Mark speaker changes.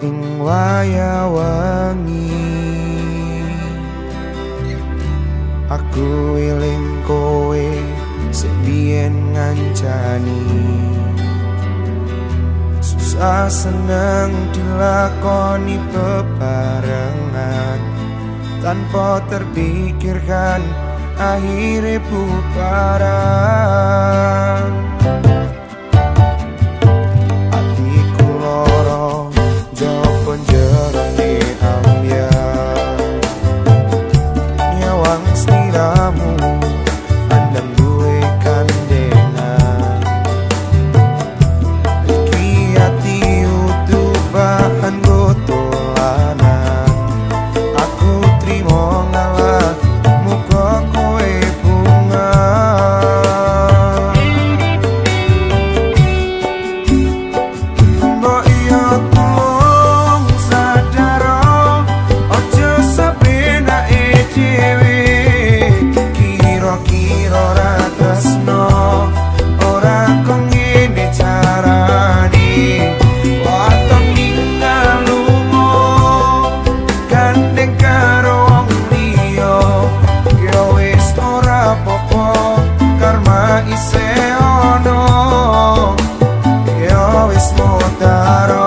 Speaker 1: 因我也愿意。Aku willing kowe sing sebien ngancani. Susah seneng dilakoni peparengan Tanpa terpikirkan akhirnya bubaran. botaron.